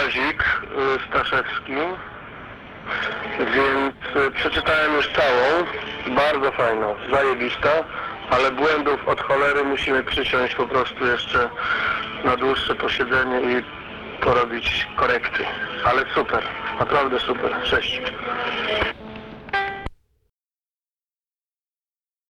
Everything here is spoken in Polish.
Kazik, y, Staszewski, więc y, przeczytałem już całą, bardzo fajna, zajebista, ale błędów od cholery musimy przyciąć po prostu jeszcze na dłuższe posiedzenie i porobić korekty. Ale super, naprawdę super, cześć.